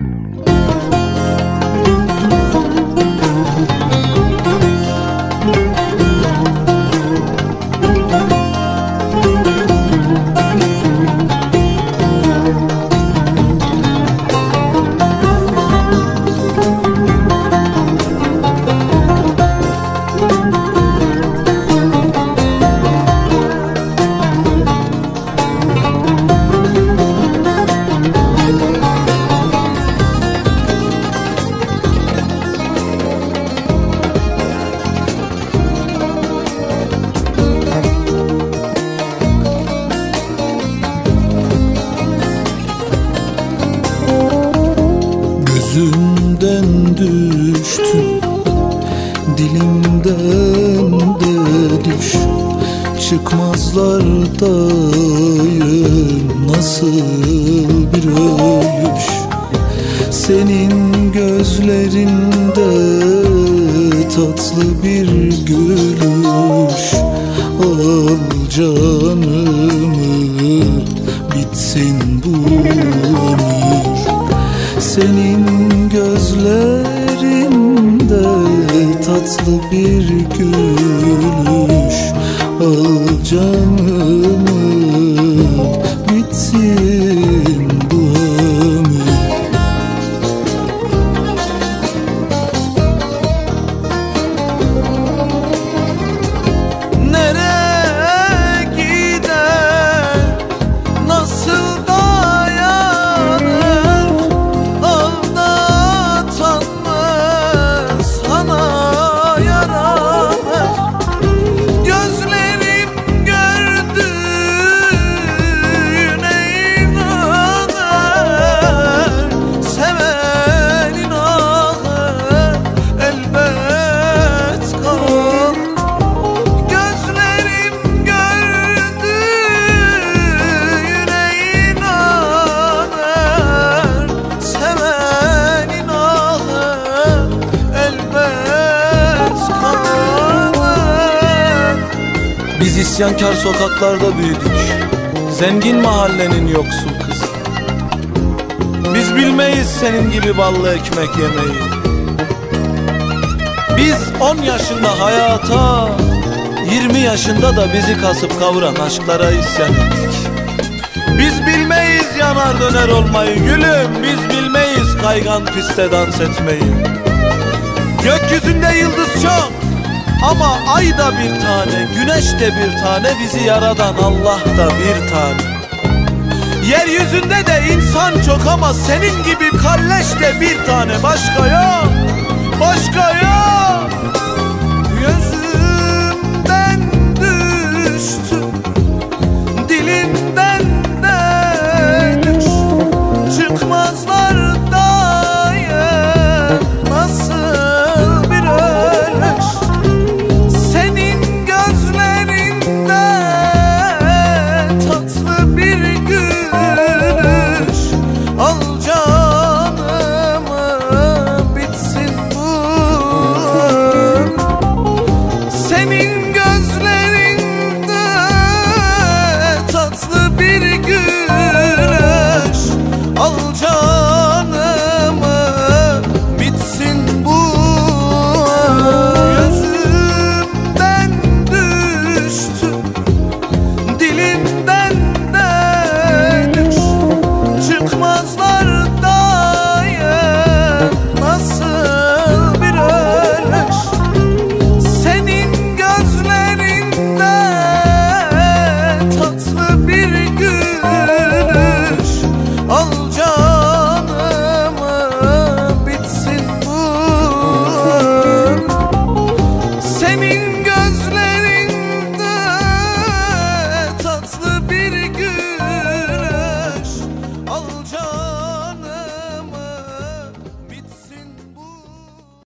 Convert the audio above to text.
Mm-hmm. Çıkmazlar dayım Nasıl bir ölüş Senin gözlerinde Tatlı bir gülüş. Al canımı Bitsin bu ömür. Senin gözlerinde tatlı bir gülüş isyankar sokaklarda büyüdük. Zengin mahallenin yoksul kızı. Biz bilmeyiz senin gibi ballı ekmek yemeyi. Biz 10 yaşında hayata 20 yaşında da bizi kasıp kavuran aşklara isyan ettik. Biz bilmeyiz yanar döner olmayı gülüm Biz bilmeyiz kaygan piste dans etmeyi. Gökyüzünde yıldız çok ama ay da bir tane, güneş de bir tane, bizi yaradan Allah da bir tane. Yeryüzünde de insan çok ama senin gibi kalleş de bir tane başka yok, başka yok.